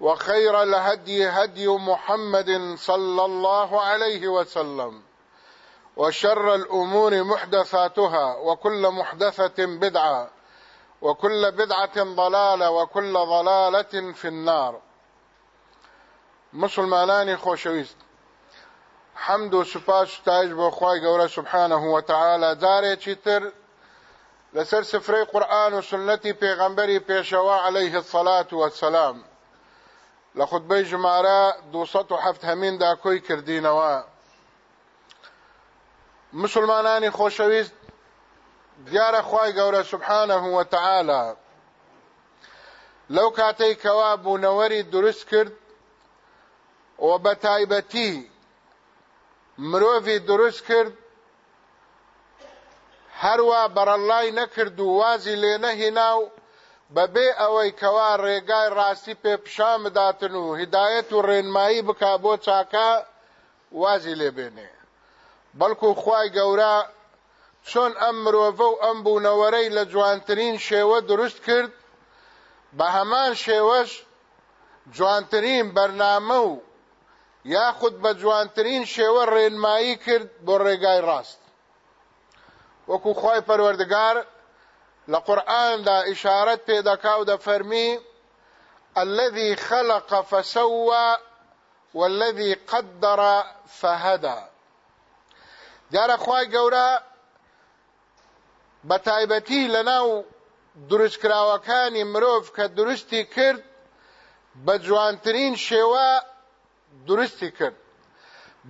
وخير الهدي هدي محمد صلى الله عليه وسلم وشر الأمور محدثاتها وكل محدثة بدعة وكل بدعة ضلالة وكل ضلالة في النار مسلمانانی خۆشەویست حەمد و سوپاش تاج بو خی گەورە سبحانه و تعاالە جارێکی تر سفري قرآن وسنتي و سنەتی پێغەمبەری پێشەوە عليه الصلاة والسلام لخطبه جماره حفت همین دا کوی کردینەوە مسلمانانی خوشویز دیار خواه گوره سبحانه و تعالی کاتی کواب و نوری درست کرد و بتایبتی مروفی درست کرد هروا بەرەڵای نەکرد و وازی لینه ناو بەبێ ئەوەی کەوا ڕێگای ڕاستی پێ پیشان بداتن و هدایەت و ڕێنمایی بک بۆ چاکە وازی لێبێنێ بەڵکو خوای گەورە چۆن ئەم مرۆڤە و ئەم بوونەوەرەی لە جوانترین شێوە دروست کرد بە هەمان شێوەش جوانترین بەرنامە و یاخود بە جوانترین شێوە ڕێنمایی کرد بۆ ڕێگای ڕاست وەکو خی پەروەردگار لقرآن دا اشارت پیدا کاو دا فرمی الذي خلق فسوى والذي قدر فهدى دیار اخوای گورا بتایبەتی لەناو دروستکراوەکانی مروف کە درستی کرد بە جوانترین شێوە درستی کرد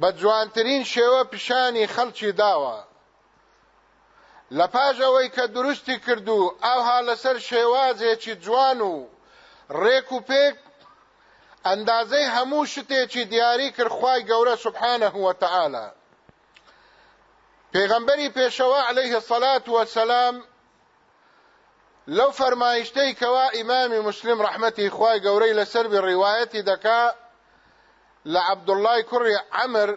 بە جوانترین شێوە پیشانی خەڵکی لپاژەوەی کە دروستی کردو ئەوها لەسەر شێوازێکی جوان و ڕێک و پێک ئەندازەی هەموو شتێکی دیاری کردخوای گەورە سبحانە وتەعاالە پێغەمبەری پێشەوە عليه سەلات وەسەسلام لەو فەرمایشتەی کەوا ئیمامی مسلم ڕحمەتی خوای گەورەی لەسەر ڕیواەتی دەکا لە عەبدوڵای کوڕی عەمر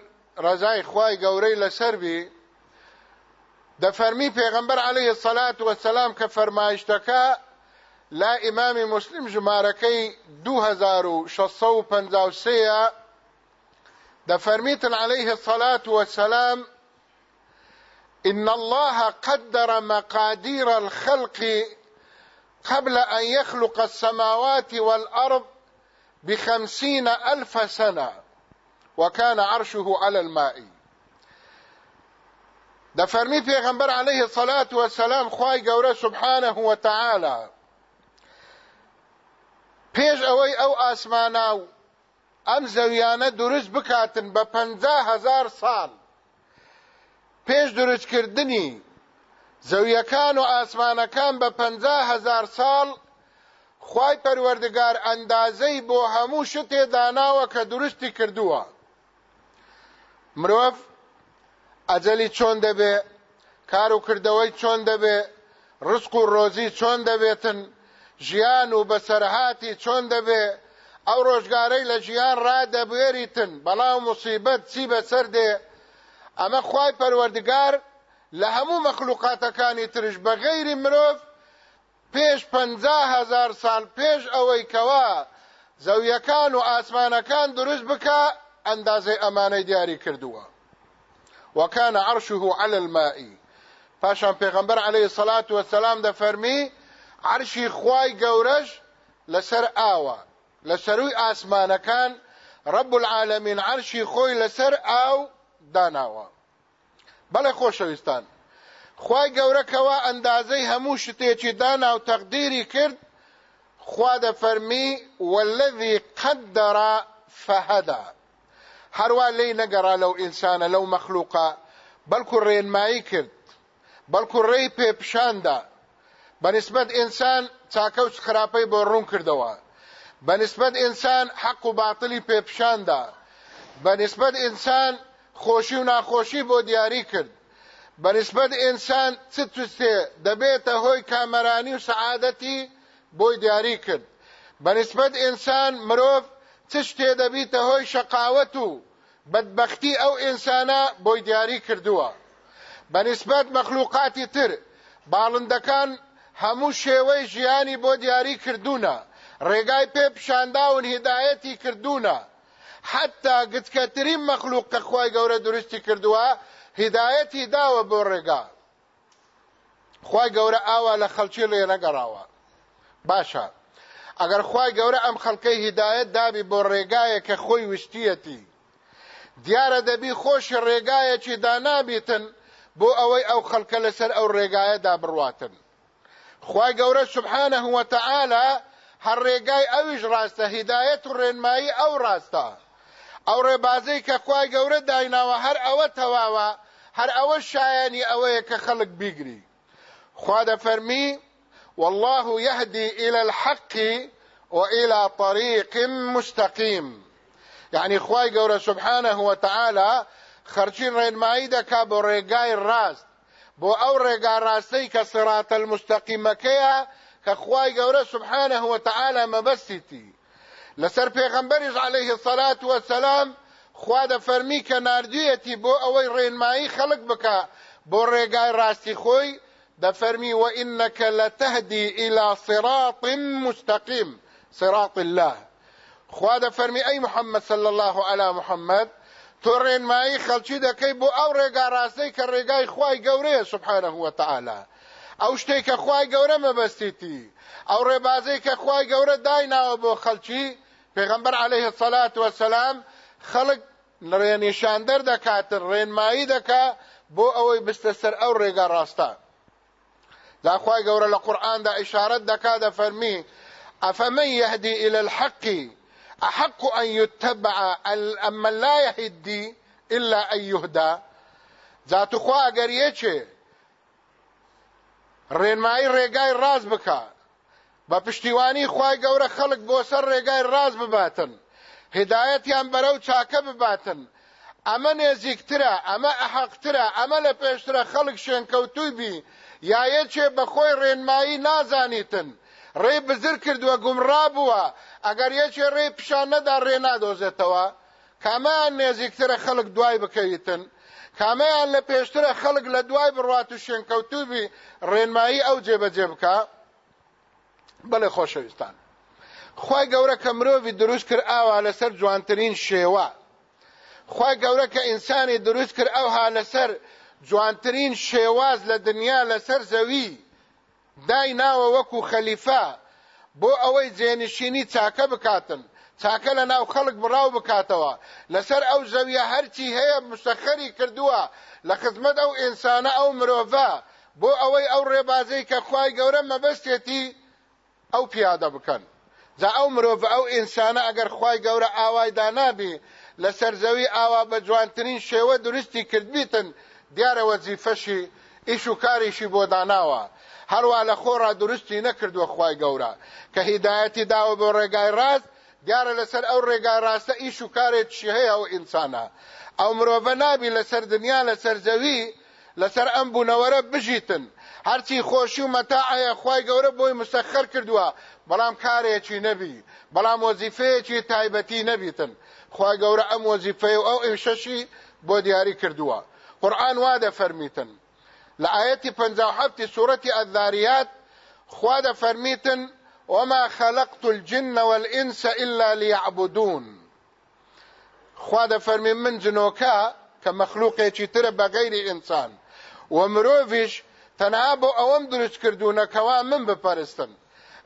ڕزای خوای گەورەی لەسەربی ده فرمی پیغمبر علیه الصلاة والسلام که فرمایشتکا لا امام مسلم جمارکی دو هزارو شصو پنزاو سیا ده فرميتن عليه الصلاة والسلام إن الله قدر مقادير الخلق قبل أن يخلق السماوات والأرض بخمسين ألف سنة وكان عرشه على الماء ده فرمی پیغمبر علیه الصلاة والسلام خوای گوره سبحانه و تعالی پیش اوی او آسماناو ام زویانه دروست بکاتن به پنزه هزار سال پیش دروست کردنی زەویەکان و ئاسمانەکان بە پ هزار ساڵ خی پەروەردگار ئەندازەی بۆ هەموو شتێ داناوە کە دروستی کردووە. مرۆڤ ئەجەلی چۆن دەبێ کار و کردەوەی چۆن دەبێ ڕسک و ڕۆزی چۆن دەبێتن ژیان و بەسەرهاتی چۆن دەبێ ئەو ڕۆژگارەی لە ژیان ڕدەبێریتن بەڵام مصیبەت چی بەسەر دێ ئەمە خوای پەروەردگار لە هەموو مەخلوقاتەکانی ترش بە غەیری مرۆڤ پێش هزار سال پێش ئەوەی کەوا زەویەکان و ئاسمانەکان دروست بکە ئەندازەی ئەمانەی دیاری کردووە وكان عرشه على الماء پاشان پیغمبر عليه الصلاة والسلام ده فرمی عرشی خوای گەورەش لەسەر ئاوە لە سەروی كان رب العالمین عرشی خۆی لەسەر ئاو داناوە بەڵێ خۆشەویستان خوای گەورەکەەوە ئەندازەی هەموو شتێکی دانا و تەقدیری کرد خوا دەفەرمی والذي قدر فهدا هەروە لی نەگەڕا لەو ئینسانە لەو مەخلوقە بەڵکو ڕێنمایی کرد بەڵکو ڕێی پێپشاندا بەنسبەت ئینسان چاکەوت خراپەی بۆ ڕوون کردەوە بەنسبەت ئینسان حەق و باطلی پێپشاندا بەنسبەت ئینسان خۆشی و ناخۆشی بۆ دیاری کرد بەنسبەت ئینسان چ توستێ دەبێتە هۆی کامەرانی و سەعادەتی بۆی دیاری کرد بەنسبەت ئینسان مرۆڤ تشت دەبیتە هۆی شەقاوت و بەدبختی ئەو ئینسانە بۆی دیاری کردووە بەنسبەت مەخلوقاتی تر باڵندەکان هەموو شێوەی ژیانی بۆ دیاری کردوونە ڕێگای پێ پیشانداون هدایەتی کردوونە حتا گتکەترین مەخلوق کە خۆی گەورە دروستی کردووە هدایەتی داوە بۆ ڕێگا خی گەورە ئاوا لە خەلکی لێ نەگەڕاوە باشە ئەگەر خوای گەورە ئەم خەڵکەی هیدایەت دابی بۆ ڕێگایە کە خۆی وشتیەتی دیارە دەبی خۆشی ڕێگایەکی دانابێتن بۆ ئەوەی ئەو خەڵکە لەسەر ئەو ڕێگایەدا بڕواتن خوای گەورە سبحانه وتعالى هەر ڕێگای ئەویش ڕاستە هیدایەت و ڕێنمایی ئەو ڕاستە ئەو ڕێبازەی کە خوای گەورە دایناوە هەر ئەوە تەواوە هەر ئەوە شایانی ئەوەیە کە خەڵک بیگری خوا دەفەرمی والله يهدي إلى الحق وإلى طريق مستقيم يعني خواهی قوله سبحانه وتعالى خرجين رين دەکا بۆ ڕێگای الراس بو او ڕێگا ڕاستەی کە المستقيم المستەقیمەکەیە کە قوله سبحانه وتعالى مەبەستیتی لسر پێغەمبەریش عليه الصلاة والسلام خواد فرميك کە بو او رين ماي خلق بکە بۆ ڕێگای ڕاستی da وَإِنَّكَ لَتَهْدِي إِلَى صِرَاطٍ مُسْتَقِيمٍ صراط الله خوا دا أي محمد صلى الله على محمد تورین مای خلچی دکی بو او رگا راستی که رگای خوای سبحانه و تعالی او شتی که خوای ما بستيتي او ربازيك اخواي خوای داينا داینا بو خلچی پیغمبر عليه الصلاة والسلام خلق نشاندر دکات رین مایی دکا بو او بستسر او رگا راستا دا خوای ګوره له قران دا اشاره د کا د فرمی افمن يهدي الى الحق احق ان يتبع اما لا يهدي الا ان يهدى ذات خو اگر یچه رنمای ریګای راز بکا با پشتیوانی خوای ګوره خلق بو سر رگای راز بباتن هدایت یان برو چاکه بباتن اما نزیکتره اما احقتره اما لپیشتره خلق شین کوتوی بی یا یەکێ بەخۆی ڕێنمایی نازانیتن ڕێ بزر کردووە گومڕا بووە ئەگەر یەکێ ڕێ پیشان نەدا ڕێ نادۆزێتەوە کامیان نێزیکترە خەڵک دوای بکەیتن کامیان لە پێشترە خەڵک لە دوای بڕات و شوێنکەوتوبی ڕێنمایی ئەو جێبەجێ بکە بەڵێ خۆشەویستان خی گەورە کە مرۆڤی دروست کرد ئاوا لەسەر جوانترین شێوە خی گەورە کە ئینسانی دروست کرد ئەوها لەسەر جوانترین شێواز لە دنیا لەسەر زەوی دای ناوە وەکو خەلیفا بۆ ئەوەی جێنشینی چاکە بکاتن چاکە لە ناو خەڵک بڕاو بکاتەوە لەسەر ئەو زەویە هەرچی هەیە مستەخەری کردووە لە خزمەت ئەو ئینسانە ئەو مرۆڤە بۆ ئەوەی ئەو ڕێبازەی کە خوای گەورە مەبەستێتی ئەو پیادە بکەن جا ئەو مرۆڤ ئەو ئینسانە ئەگەر خوای گەورە ئاوایدا نابی لە سەرزەوی ئاوا بە جوانترین شێوە دروستی کردبیتن دیارە وەزیفەشی ئیش و کاریشی بۆ داناوە هەروە لە خۆڕا درستی نەکردووە خی گەورە کە هیدایەتی داوە بۆ ڕێگای ڕاست دیارە لەسەر ئەو ڕێگای ڕاستە ئیش و کارێکشی هەیە ئەو ئینسانە ئەو مرۆڤە نابی لەسەر دنیا لەسەر زەوی لەسەر ئەم بوونەوەرە بژیتن هەرچی خۆشی و مەتاعە خی گەورە بۆی مستەخەر کردووە بەڵام کارێکی نەبی بەڵام وەزیفەیەکی تایبەتی نەبیتن خی گەورە ئەم وەزیفەیە و ئەو ئیشەشی بۆ دیاری کردووە قرآن واده فرميتن لآيتي 57 سورة الذاريات خواده فرميتن وما خلقت الجن والانس الا ليعبدون خواده فرمي من جنوكا كمخلوق يتر بغير انسان ومروفش تنعبو أو درش كردونا كوا من بپرستن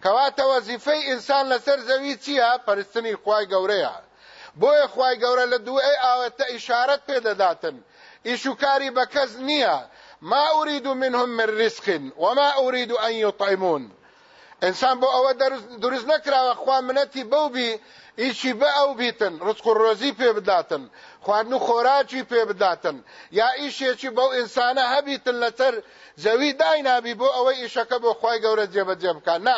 كوا توزيفي انسان لسر زوی چیه پرستنی خوای ګوریا بو خوای ګوره لدو اي اوته اشارت پیدا داتن ايشو كاري کەس ما أريد منهم من رزق وما أريد أن يطعمون إنسان بو بۆ درز نكرا وخوان منتي بو بي إيشي ئیشی بە ئەو بیتن ڕزق و ڕۆزی پێ بداتن خواردن و خۆراکی پێ بداتن إيشي ئیشێکی بەو ئینسانە هەبیتن لەسەر زەوی داینابی بۆ ئەوەی ئیشەکە بۆ بو گەورە جێبەجێ بکە نه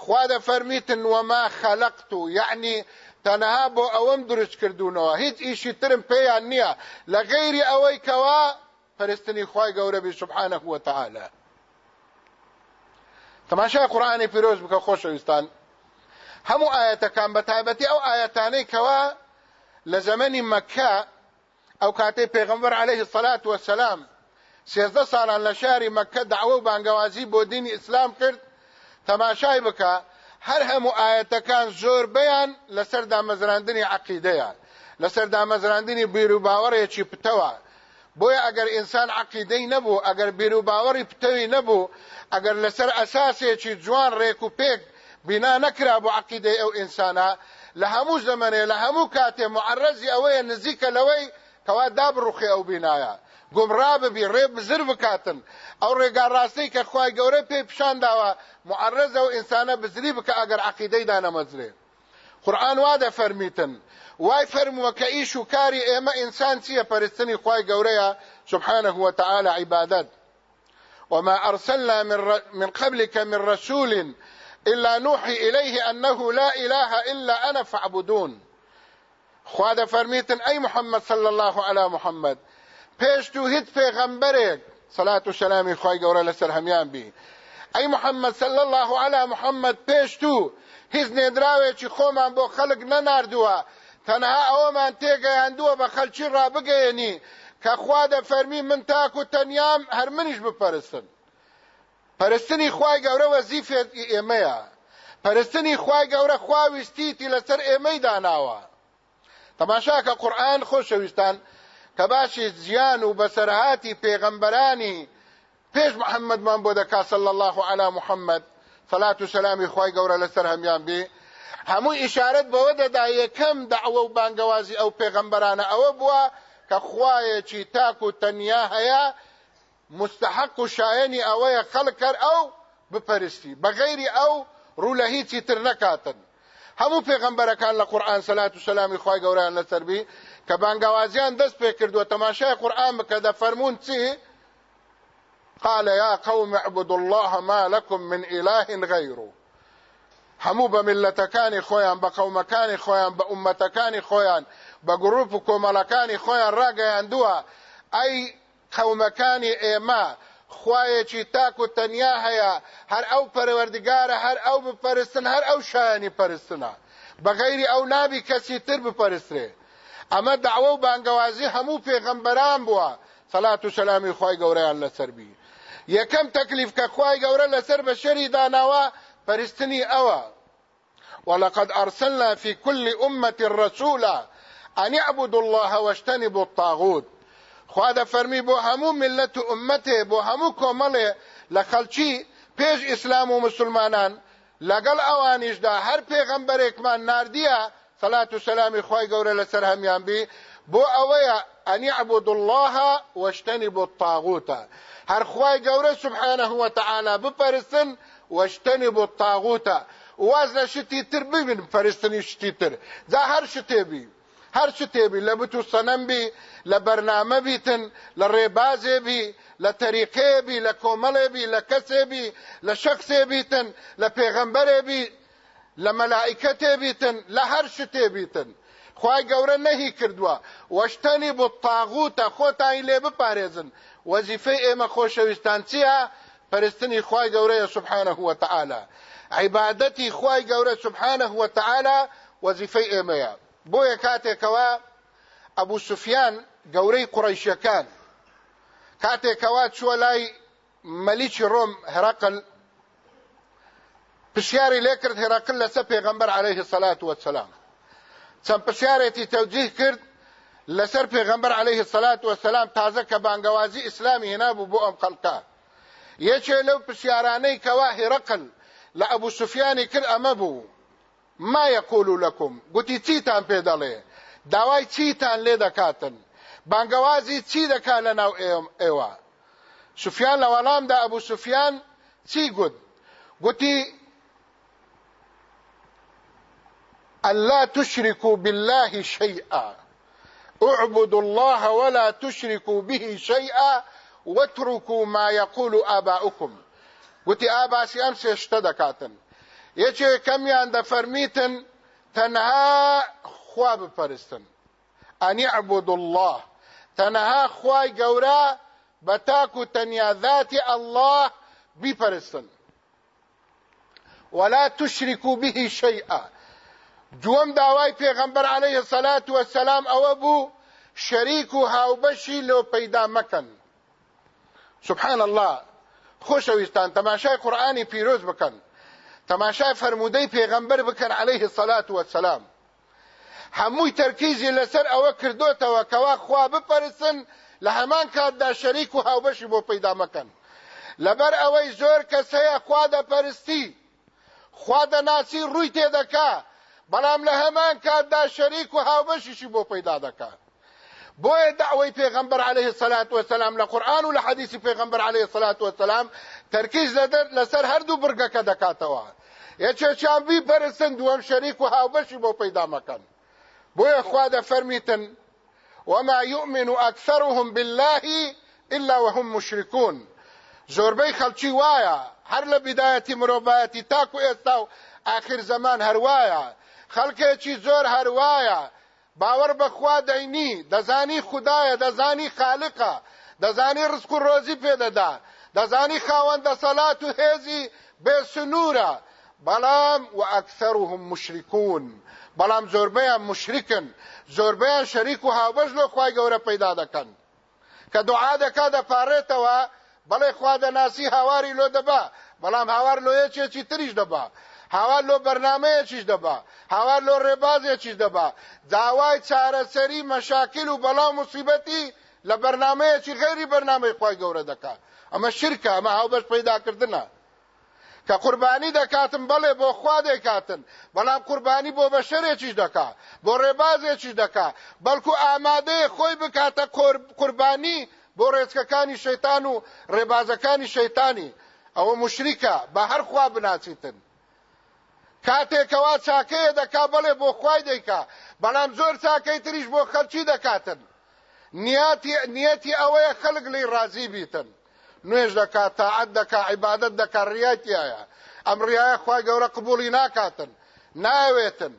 خوا دەفەرمیتن وەما خەلقت و یعنی يعني تەنەها بۆ ئەوەم دروست کردوونەوە هیچ ئیشی ترم پێیان نییە لە غەیری ئەوەی کەوا پەرستنی خی گەورە بی سبحانە وتەعاە تەماشای قورآانی پیرۆز بکە خۆشەویستان هەموو ئاەتەکان بە تایبەتی ئەو ئاەتانەی کەوا لە زەمەنی مەکە ئەو کاتەی پێغمبەر عليه سەلات وسلام سێزدە ساڵان لە شاری مەکە داوە و بانگەوازی بۆ دینی ئیسلام کرد تەماشای بکە هەر هەموو ئاەتەکان زۆر بەیان لەسەر دامەزراندنی عقیدەیە لەسەر دامەزراندنی بیر و باوەڕێکی پتەوە بۆیە ئەگەر ئینسان عقیدەی نەبوو ئەگەر بیر و باوەڕی پتەوی نەبوو ئەگەر لەسەر ئەساسێکی جوان ڕێک و پێک بینا نەکرا بۆ عقیدەی ئەو ئینسانە لە هەموو زەمەنێ لە هەموو کاتێ معرەزی ئەوەیە نزیکە لەوەی کەوا دابڕوخی ئەو بینایە گمراه ببی ریب مزر بکاتن او ریگار راستی که خواه گوره پی پشان داوه معرض او انسانه بزری بکا اگر عقیده دانه مزره قرآن واده فرمیتن وای فرمو که ایشو کاری ایمه انسان چیه پرستنی خواه گوره سبحانه تعالی عبادت وما أرسلنا من, ر... من قبلك من رسول إلا نوحي إليه أنه لا إله إلا أنا فاعبدون خواد فرميتن أي محمد صلى الله على محمد پێشت و هیچ پێغەمبەرێک سەلات و شەلامی خی گەورە لەسەر هەمان بی ئەی محەممەد سل الله على محەممەد پێشت و هیچ نێدراوێکی خۆمان بۆ خەڵک نەناردووە تەنها ئەوەمان تێگەیاندووە بە خەلکی ڕابگەێنی کە خوا دەفەرمی من تاک و تەنیام هەر منیش بپەرستن پەرستنی خوای گەورە وەزیفێت ئێمەیە پەرستنی خوای گەورە خواویستیتی لەسەر ئێمەی داناوە تەماشاکە قورآن خۆشەویستان کە باشی زیان و بەسەرهاتی پێغەمبەرانی پێش محەممەدمان بۆ دەکا سەل الله على محەممەد فلات و سەسلامی خی گەورە لەسەر هەمیان بێ هەموو ئیشارەت بەوە دەدا یەکەم داوە و بانگەوازی ئەو پێغەمبەرانە ئەوە بووە کە خوایەکی تاک و تەنیا هەیە مستحق و شایەنی ئەوەیە خەڵک کرد ئەو بپەرستی بەغیری ئەو ڕوو لە هیچی تر نەکاتن هەموو پێغەمبەرەکان لە قورآن سەلات و سەسلامی خی گەوریان لەسەربی کە بانگاوازیان دەست پێ کردووە تەماشای قورآن بکە دە چی قال يا قوم اعبدوا الله ما لكم من اله غيره هەموو بە ملەتەکانی خۆیان بە قەومەکانی خۆیان بە عومەتەکانی خۆیان بە گروپ و کۆمەلەکانی خۆیان ڕاگەیاندووە ئەی قەومەکانی ئێمە خوایەکی تاک و تەنیا هر هەر ئەو هر هەر ئەو بپەرستن هر او شایانی پەرستنە بەغەیری او نابی کسی تر بپەرسترێ اما دعوه و بانگوازی همو پیغمبران بوا صلات و سلامی خوای گوریان لسر بی یکم تکلیف که خوای گوره لسر بشری داناوا پرستنی اوا ولقد ارسلنا في كل امه رسولا ان يعبدوا الله واجتنبوا الطاغوت خو دا فرمی بو همو ملت و امته بو همو کومله لخلچی پیش اسلام و مسلمانان لګل اوانیش دا هر پیغمبر اکمان ناردیه صلات والسلام سلامی خوای لسرهم لەسەر بو اويا ان يعبد الله واجتنب الطاغوت هر هەر خوای سبحانه وتعالى بفرسن واجتنب الطاغوت وازل شتيتر تاغوتە واز لە شتی تر شتيبي پەرستنی شتی تر دا بي شتێبی هەر شتێبی لە بت و سەنەم بی لە بەرنامە بیتن لە ڕێبازێبی لە لە مەلائکە تێبیتن لە هەر ش تێبیتن خی گەورە نەهی کردووە وەشتەنی بۆ تاغوتە خۆتانی لێ بپارێزن وەزیفەی ئێمە خۆشەویستان چییە پەرستنی خی گەورەیە سبحانە هوتەعاالە عیبادەتی خی گەورە سبحانە هوتەعاالە وەزیفەی ئێمەیە بۆیە کاتێکەوە ئەبوو سوفیان گەورەی قڕیشەکان کاتێکەوە چوە لای مەلیکی ڕۆم هەرەقل پشیاری لیکرد هراکل لسه پیغمبر علیه الصلاة والسلام چن پشیاری تی توجیه کرد لسر پیغمبر علیه الصلاة والسلام تازه که بانگوازی اسلامی هنابو بو ام خلقه یچه لو پشیارانی کواه هرقل لأبو سفیانی کر امبو ما یقولو لکم گوتی چی تان پیداله داوای چی تان لیده کاتن بانگوازی چی دکا لناو ایوه سفیان لولام دا ابو سفیان چی گوت گوتی ألا تشركوا بالله شيئا اعبدوا الله ولا تشركوا به شيئا واتركوا ما يقول آباؤكم وتي آباسي أمس اشتدكاتن يجي كم ياند فرميتن تنها خواب فرستن أن يعبدوا الله تنها خواي قورا بتاكو تنيا ذات الله بفرستن ولا تشركوا به شيئا دووەم داوای پێغەمبەر عەلەیهی سەلات وەسەلام ئەوە بوو شەریک و هاوبەشی لۆ پەیدا مەکەن سبحان الله خۆشەویستان تەماشای قورئانی پیرۆز بکەن تەماشای فەرمودەی پێغەمبەر بکەن عەلەیهی سەلات وەسەلام هەمووی تەرکیزی لەسەر ئەوە کردوتەوە کەوا خوا بپەرسن لە هەمان کاتدا شەریک و هاوبەشی بۆ پەیدا مەکەن لەبەر ئەوەی زۆر کەسەیە خوا دەپەرستی خوا دەناسی ڕووی تێدەکات بلام له همان دا شریک و هاوبشی بو پیدا دەکات بۆیە دعوی پیغمبر عليه الصلاة والسلام لقرآن قورآن و لە حەدیثی پێغمبەر عليه الصلاة والسلام تەرکیز لەسەر هەردوو بڕگەکە دەکاتەوە چان بی پەرستن هم شریک و هاوبەشی بۆ پەیدا مەکەن بۆیە خوا فرمیتن وما يؤمن أكثرهم بالله إلا وهم مشركون زۆربەی خەڵکی وایە هەر لە بدایەتی مرۆڤایەتی تاکو ئێستا آخر زمان وایا خەڵکێکی زۆر هەروایە باوەڕ بەخوا دەینی دەزانی خوددایە دەزانی خالقە دەزانی ڕسک و ڕۆزی پێدەدا دەزانی خاوەندە سەلات و هێزی بێسنوورە بەڵام و ئەکثەرهم مشرکون بەڵام زۆربەیان مشرکن زۆربەیان شەریک و هاوبەش لە خی گەورە پەیدا دەکەن کە دوعا دەکا دەپارێتەوە بەڵێ خوا دەناسی هاواری لۆ دەبا بەڵام هاوار لۆیە چێکی تریش دەبا هاوار لۆ بەرنمەیەکیش دەبا هاوار لۆ ڕێبازێکیش دەبا داوای چارەسەری مەشاکل و بەڵام مصیبەتی لە بەرنمەیەکی غێری بەرنمەی خی گەورە دەکات ئەمە شرکە ئەمە هاوبەش پیداکردنە کە قوربانی دەکاتن بەڵێ بۆ خوا دەکاتن بەڵام قوربانی بۆ بەشەرێکیش دەکا بۆ ڕێبازێکی دەکا بەڵکو ئامادەیە خۆی بکاتە قوربانی بۆ ڕێچکەکانی شەیتان و ڕێبازەکانی شەیتانی ئەوە مشریکە بە هەر خوا بناچیتن کاتێکەوا چاکەیە دەکا بڵێ بۆ خوای دەیکا بەڵام زۆر چاکەی تریش بۆ خەلکی دەکاتن نیەتی ئەوەیە خەلق لی ڕازی بیتن نوێژ دەکات تاعەت دەکا عیبادەت دەکا ڕایەتیایە ئەم ڕایە خوای گەورە قبولی ناکاتن ناوێتن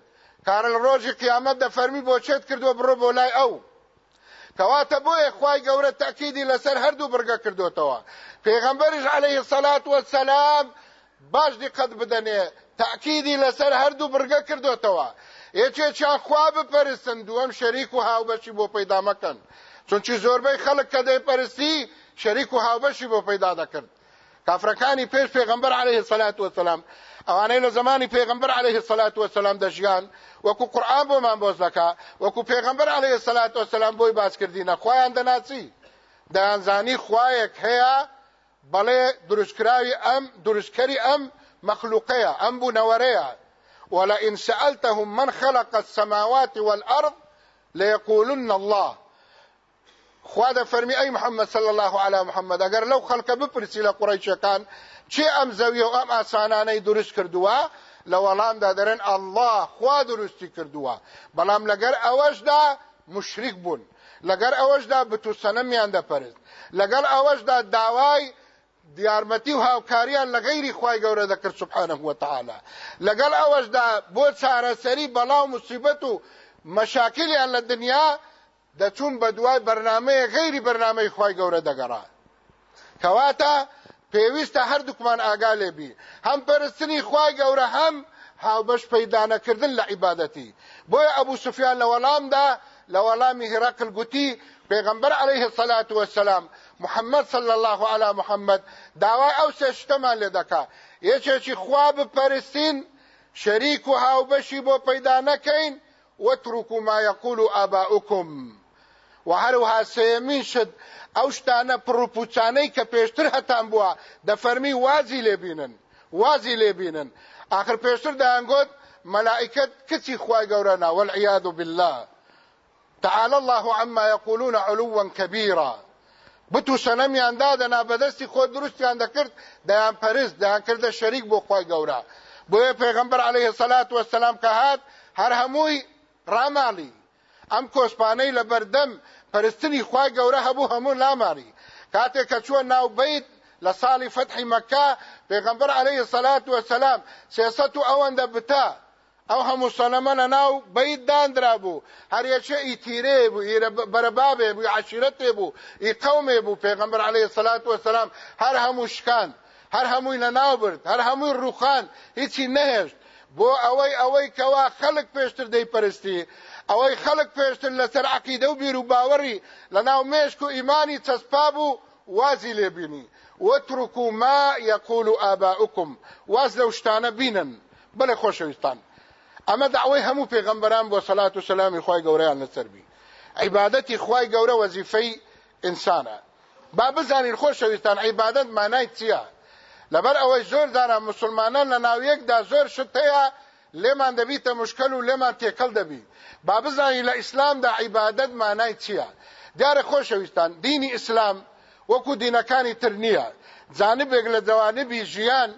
کارە لە ڕۆژی قیامەت دەفەرمی بۆ چێت کردووە بڕۆ بۆ لای ئەو کەواتە بۆیە خوای گەورە تاکیدی لەسەر هەردوو بڕگە کردوتەوە پێغەمبەریش عليه الصلاة والسلام باش دقت بدەنێ تاکیدی لەسەر هەردوو بڕگە کردوتەوە یەکێ چیان خوا بپەرستن دووەم شەریک و هاوبەشی بۆ پەیدا مەکەن چونکی زۆربەی خەڵک کە دەیپەرستی شەریک و هاوبەشی بۆ پەیدا دەکرد کافرەکانی پێش پێغمبەر عليه الصلاة والسلام ئەوانەی لە زمانی پێغمبەر عليه الصلاة والسلام دەژیان وەکو قورآن بۆمان بۆز دەکا وەکو پێغمبەر عليه الصلاة والسلام بۆی باسکردینە خۆیان دەناسی دەیانزانی خوایەک هەیە بەڵێ دروستکراوی ئەم دروستکەری ئەم مخلوقية أنبو نوريا ولئن سألتهم من خلق السماوات والأرض ليقولن الله خواد فرمي أي محمد صلى الله على محمد أقر لو خلق إلى قريش كان چه ام زویو ام اسانانه درست کردوا لو الان دا درن الله خوا درستی کردوا بلام لګر أوش دا مشرک بون لګر أوش دا بتو سنم یانده پرز لګر أوش دا دا دیارمەتی و هاوکاریان لە غیری خی گەورە دەکرد سبحانە وتعاالە لەگەڵ ئەوەشدا بۆ چارەسەری بەڵاو مسیبەت و مەشاکلیان لە دنیا دەچوون بە دوای بەرنمەیە غیری بەرنمەی خی گەورە دەگەڕا کەواتە پێویستە هەردووکمان ئاگا لێبی هەم پەرستنی خی گەورە هەم هاوبەش پەیدانەکردن لە عیبادەتی بۆیە ئەبوو سوفیان لە وەڵامدا لە وەڵامی هێراقل گوتی پێغمبەر عليه الصلاة والسلام محمد صلى الله على محمد دعوة أو سێشتەمان لدك دەکا یەکێکی خوا شريكها شەریک و هاوبەشی بۆ واتركوا ما يقول آباؤكم ئاباؤکم سيمين شد سێمین شت ئەو شتانە پڕوپوچانەی کە پێشتر وازي بووە وازي وازی لێبینن وازی لێبینن آخر پێشتر دەیانگوت مەلائکەت کچی خوای بالله تعالى الله عما يقولون علوا كبيرا بت و سەنەمیاندا دەنا بەدەستی خۆ دروستیان دەکرد دەیان پەرست دەیان کردە شەریک بۆ خۆی گەورە بۆیە پێغەمبەر عەلەیهی سەلات وەسەلام کە هات هەر هەمووی ڕاماڵی ئەم کۆسپانەی لە بەردەم پەرستنی خی گەورە هەبوو هەموو لاماری کاتێک کە چووە ناوبیت لە ساڵی فتحی مەکە پێغەمبەر عەلەیهی سەلات وەسەلام سێسەت و ئەوەندە بتە ئەو هەموو سەلەمە لە ناو بەید دانرا بوو هەریەچە ئیتیرێ بوو ئیرە بەرەبابێ بوو عشیرەتێ بوو ئی قەومێ بوو پێغەمبەر عەلەیهی سەلات وەسەلام هەر هەموو شکاند هەر هەمووی لە ناو برد هەر هەمووی ڕوخان هیچی نەهێشت بۆ ئەوەی ئەوەی کەوا خەڵک پێشتر دەیپەرستی ئەوەی خەڵک پێشتر لەسەر عەقیدە و بیر و باوەڕی لە ناو مێشک و ئیمانی چەسپا بوو وازی لێبینی وەترکو ما یەقول ئاباؤکم واز لەو شتانە بینن بەڵێ خۆشەویستان ئەمە داوای هەموو پێغمبەران بۆ سەلات و سەلامی خی گەورەیان لەسەربی عیبادەتی خی گەورە وەزیفەی ئینسانە با بزانین خۆشەویستان عیبادەت مانای چییە لەبەر ئەوەی زۆر دانا مسلمانان لە ناویەکدا زۆر شتەیە لێمان دەبیتە مشکل و لێمان تێکەڵ دەبی با بزانین لە ئیسلامدا عیبادەت مانای چییە دیارە خۆشەویستان دینی ئیسلام وەکو دینەکانی تر نییە جانبێک لە جوانبی ژیان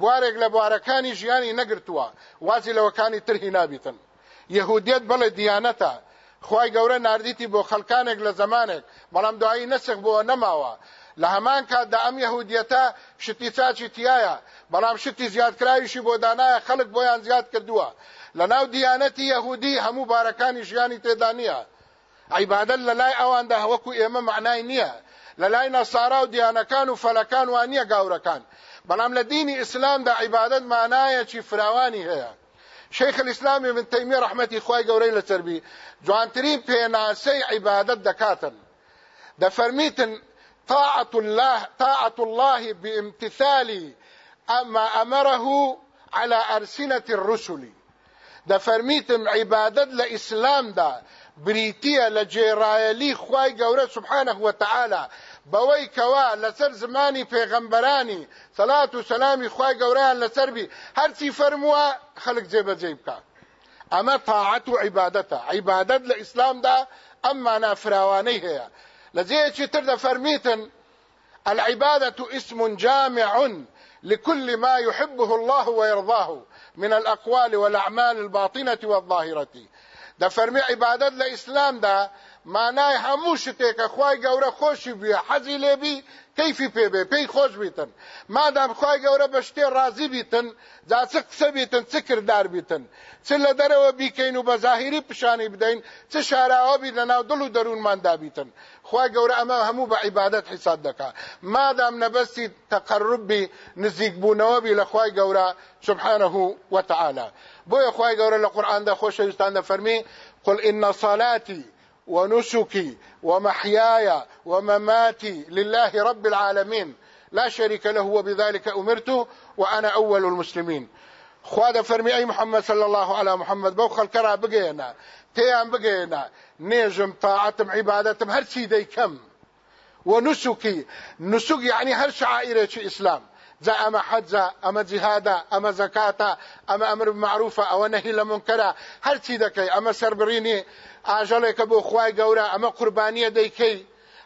بوارێک لە بوارەکانی ژیانی نەگرتووە وازی لەوەکانی ترهی نابیتن یەهودیت بڵێ دیانەتە خی گەورە نردیتی بۆ خەلکانێک لە زمانێک بەڵام دوایی نسخ بۆ نەماوە لە هەمان کاتدا ئەم یەهودیەتە شتی چاچی تایە بەڵام شتی زیادکراویشی بۆ دانایە خەڵک بۆیان زیاد کردووە لە ناو دیانەتی یەهودی هەموو بارەکانی ژیانی تێدا نییە عیبادەت لە لای ئەواندا هەوەکو ئێمە معنای نییە لە لای نەسارا و دیانەکان و فەلەکان وانە گاورەکان بلام لدين اسلام دا عبادت معنايا چی فراوانی هيا شیخ الاسلام ابن تيمية رحمتي خوای ګورې لتربی جوانترین په ناسي عبادت دکاتن دا فرمیتن طاعه الله طاعه الله بامتثال اما امره على ارسنه الرسل دا فرمیتن عبادت لإسلام دا ده بريتيه لجيرايلي خوای ګوره سبحانه وتعالى بوي كوا لسر زماني پیغمبراني صلاة و سلامي خواه قوريان لسر بی هرچی فرموا خلق جیب جیب که اما طاعت و عبادتا عبادت لإسلام دا اما نافراوانی هيا لجيه چه تر فرميتن العبادة اسم جامع لكل ما يحبه الله ويرضاه من الأقوال والأعمال الباطنة والظاهرة دا فرمي عبادت لإسلام دا مانای هەموو شتێکە خی گەورە خۆشی بووە حەزی لێبی کەیفی پێبێ پێی خۆش بیتن مادام خی گەورە بە شتێ ڕازی بیتن جا چ قسە بیتن چ کردار بیتن چ لە دەرەوە بیکەین و بە زاهری پیشانی بدەین چ شاراوەبی لە ناو دڵ و دەروونماندا بیتن خی گەورە ئەمە هەموو بە عیبادت حیساب دەکا مادام نەبەستی تەقربی نزیک بوونەوەبی لە خی گەورە سبحانه وتعالى بۆیە خی گەورە لە قورآاندا خۆشەویستان دەفەرمی قل إن صلاتي ونسكي ومحياي ومماتي لله رب العالمين لا شريك له وبذلك أمرت وانا اول المسلمين خواد فرمي اي محمد صلى الله على محمد بوخل كرا بقينا تيان بقينا نجم طاعتم عبادتم هر سيدي كم ونسكي نسك يعني هر شعائر اسلام زا اما حجة اما جهادة اما زكاه اما امر بمعروفة او نهي لمنكرة هل هر اما سربريني ئاژەڵێکە بۆ خوای گەورە ئەمە قوربانیە دەیکەی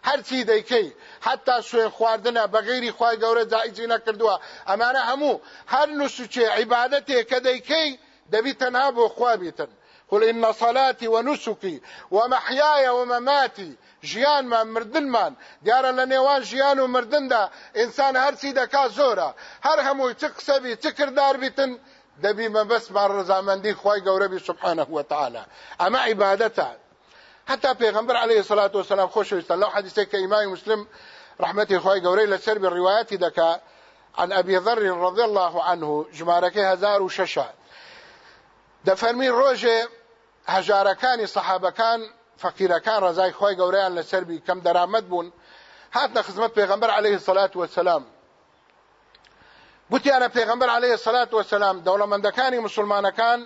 هەرچی دەیکەی حتا سوێن خواردنە بەغیری خوای گەورە جایزی نەکردووە ئەمانە هەموو هەر نووسچێ عیباەتێک کە دەیکەی دەبی تەنها بۆ خوابیتن قل إن صلاتي ونسكي ومحياي ومماتي جيان ما مردن من ديارا لنيوان جيان ومردن دا إنسان هر سيدا كا زورا هر همو تقسبي تكردار بيتن دبی مەبەست بە ڕزامەندی خی گەورەبی سبحانە وتعاالە ئەمە عیباەتە حتا پێغمبەر عليه سلات و سلام خۆشویستە لەو حدیثێک کە ئیمای مسلم رحمته خوي گەورەی لە سەر ڕواەتی عن أبي ذر رضي الله عنه جمارك هزار وششا فرمي روجه هجاركان صحابكان كان رزاي خوي على سربي كم درامت بون هاتنا خزمت پیغمبر عليه الصلاة والسلام وتیانە پێغمبەر عليه سلات وسلام دەوڵەمەندەکانی مسلمانەکان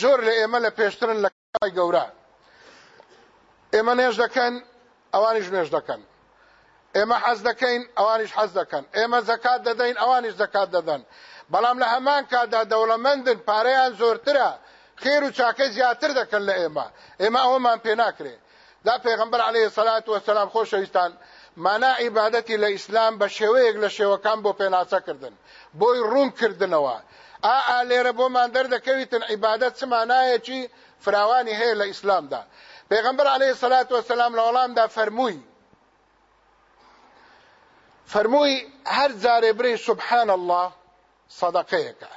زۆر لە ئێمە لە پێشترن لە کای گەورە ئێمە نێژ دەکەن ئەوانیش نێژ دەکەن ئێمە حەز دەکەین ئەوانیش حەز دەکەن ئێمە زەکات دەدەین ئەوانیش زەکات دەدەن بەڵام لە هەمان کادا دەوڵەمەندن پارەیان زۆرترە خێر و چاکە زیاتر دەکەن لە ئێمە ئێمە ئەوەمان پێ ناکرێ دا پێغمبەر عليه سلات وسلام خۆشەویستان مانا عیبادەتی لە ئیسلام بە شێوەیەک لە شێوەکان بۆ پێناچەکردن بۆی ڕوون کردنەوە ئا لێرە بۆمان دەردەکەویتن عیبادەت چمانایەکی فراوانی هەیە لە ئیسلامدا پێغمبەر عليه الصلاة والسلام لە وەڵامدا فەرمووی فەرمووی هەر جارێ بری سبحان الله صدقەیەکە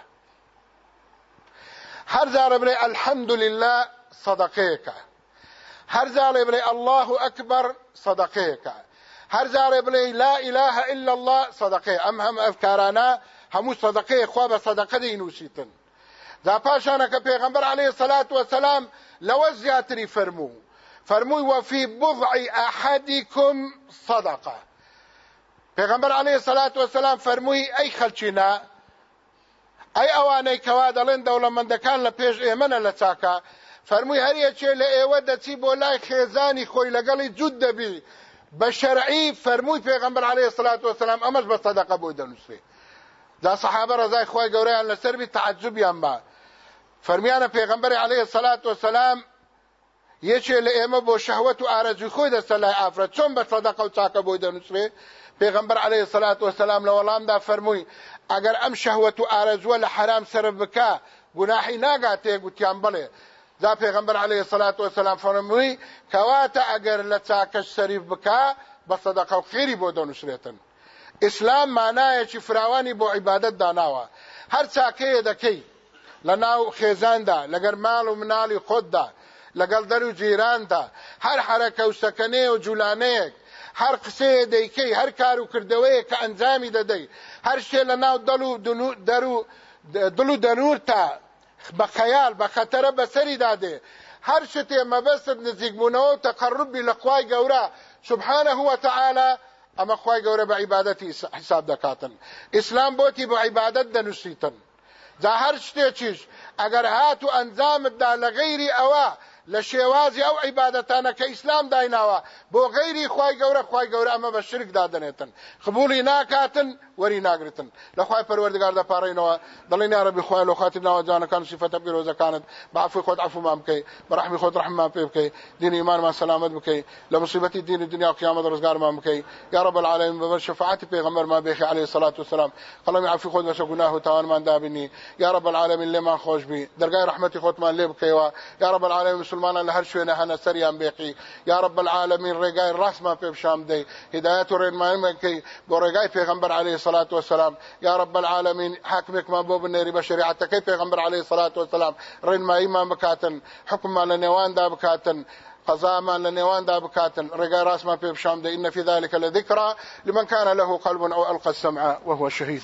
هەر جارە بری الحمد لله صدقەیەکە هەر جارێ بری الله ئەکبەر صدقەیەکە هر جاره بلی لا اله الا الله صدقه ام هم افکارانا همو صدقه خواه به صدقه دی نوشیتن دا پاشانه که پیغمبر علیه الصلاة والسلام لوز فرمو فرموی وفي بضع احدكم صدقه پیغمبر علیه الصلاة والسلام فرموی ای خلچینا ای اوانەی کەوا دەڵێن دەوڵەمەندەکان لە پێش ئێمەە لە چاکە فەرمووی هەریەکێ لە ئێوە دەچی بۆ لای خێزانی خۆی لەگەڵی جوود دەبی به فرموي فرموی پیغمبر عليه الصلاة والسلام امش به صدقه بو دا صحابه رضای خوای ګوریان لسر به تعجب یم با فرمیانه پیغمبر عليه الصلاة والسلام یچې له بو شهوت او ارزو دا د صلاح افرت چون به صدقه او چاکه بو پیغمبر علیه الصلاة والسلام له دا فرموي اگر ام شهوت او ارزو له حرام سره بکا گناحی ناګاتې ګوتیان بلې دا پیغمبر علیه الصلاة والسلام فرموی کواتا اگر لچاکش شریف بکا بصدقه و خیری بودو نشریتن اسلام معنایه چی فراوانی بو عبادت داناوه هر چاکه دکی لناو خیزاندا لگر مال و منالی خود دا لګل درو جیران ته هر حرکه او سکنه او جولانه هر قصه دی کی هر کارو کردوي ک انجام ددی هر شی له ناو دلو درو دلو دنور ته بە خەیال بە خەتەرە بەسەری دادێ هەر شتێ مەبەست نزیکبوونەوە و تەقەڕبی لە خوای گەورە سبحانە هو تعالى ئەمە خوای گەورە بە عیبادەتی حساب دەکاتن ئیسلام بۆتی بە عیبادەت دەنووسیتن جا هەر شتێکیش ئەگەر هات و ئەنجامتدا لە غەیری ئەوە لە شێوازی ئەو عیبادەتانە کە ئیسلام دایناوە بۆ غەیری خوای گەورە خوای گەورە ئەمە بە شرک دادنێتن خبولی ناکاتن وەری ناگرتن لەخوای پەروەردگار دەپارڕینەوە دەڵێن یا رەبی خوای لە خاطر ناوەجانەکان صفەتە بیرۆزەکانت بەعفوی خۆت عفومان بکەی بەرحمی خۆت رحمان پێ بکەی دینی ما سلامت بکەی لە مصیبەتی دینی دنیا قیامەت ڕزگارمان بکەی یا رب العالمین بەبەر شفاعتی پێغەمبەرمان بێخی عەلەیهی سەڵات وسەلام قەڵەمی عفوی خۆت بەشە گوناه و تاوانمان دابینی یا رب العالمین لما خۆش بی دەرگای ڕحمەتی ما لێ بکەیەوە یا رب العالمین مسلمانان لە هەر شوێنە هەنە سەریان بێقی یا رب العالمین ڕێگای ڕاستمان پێ بشام دەی هدایەت و ڕێنمایمەکەی بۆ ڕێگای پێغەمبەر عەلەیهی الصلاه والسلام يا رب العالمين حاكمك بوب النيري بشريعتك كيف پیغمبر عليه الصلاه والسلام رين ما ایمان بکاتن حكم ما لنيوان دا بکاتن قضاء ما لنيوان دا بكاتن رقا راس ما بيبشام دا إن في ذلك لذكرى لمن كان له قلب أو ألقى السمعة وهو شهيد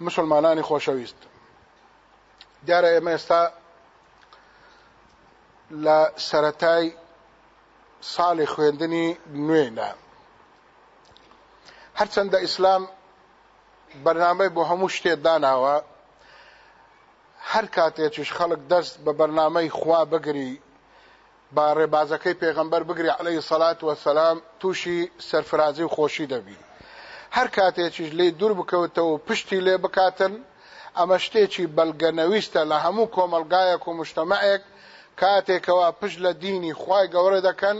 مسلمانانی خۆشەویست دیارە ئێمە ئێستا لە سەتای ساڵی خوێندنی نوێنا هەرچەندە ئیسلام بەرنامەی بۆ هەموو شتێک داناوە هەر کاتێکیش خەڵک دەست بە بەرنامەی خوا بگری با ڕێبازەکەی پێغەمبەر بگری عليهەی سەلات وەسەسلام تووشی سەرفرازی و خۆشی دەبی هەر کاتێکیش لێ دوور بکەوتەوە پشتی لێ بکاتن ئەمە شتێکی بەلگەنەویستە لە هەموو کۆمەلگایەک و مشتەمەعێک کاتێکەوە پشت لە دینی خی گەورە دەکەن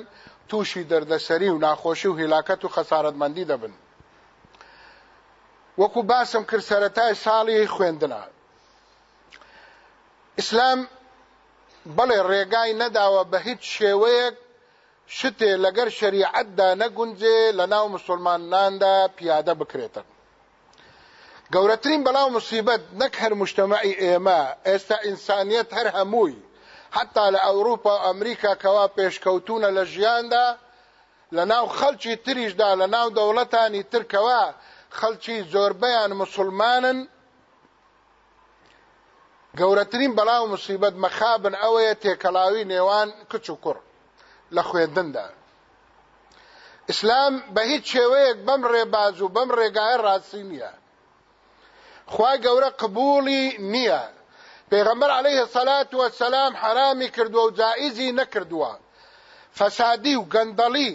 تووشی دەردەسەری و ناخۆشی و هیلاکەت و خەسارەتمەندی دەبن. وەکو باسم کرد سەرەتای ساڵی خوێندنا. ئیسلام بەڵێ ڕێگای نەداوە بە هیچ شێوەیەک شتێ لەگەر شریعەتدا نەگونجێ لە ناو مسلماناندا پیادە بکرێتن گەورەترین بەڵاو مصیبەت نەک هەر مشتمەعی ئێمە ئێستا ئینسانیت هەر هەمووی حتا لە ئەوروپا ئەمریکا کەوا پێشکەوتونە لە ژیاندا لە ناو خەلکی تریشدا لە ناو دەوڵەتانی ترکەوە خەلکی زۆربەیان مسلمانن گەورەترین بەڵاو مصیبەت مەخابن ئەوەیە تێکەلاوی نێوان کچ و کوڕ لە خوێندندا ئیسلام بە هیچ شێوەیەک بەم ڕێباز و بەم ڕێگایە ڕاستی نییە خوای گەورە قبولی نییە پێغەمبەر عەلەیهی سەلات وەسەلام حەرامی کردووە و جائیزی نەکردووە فەسادی و گەندەڵی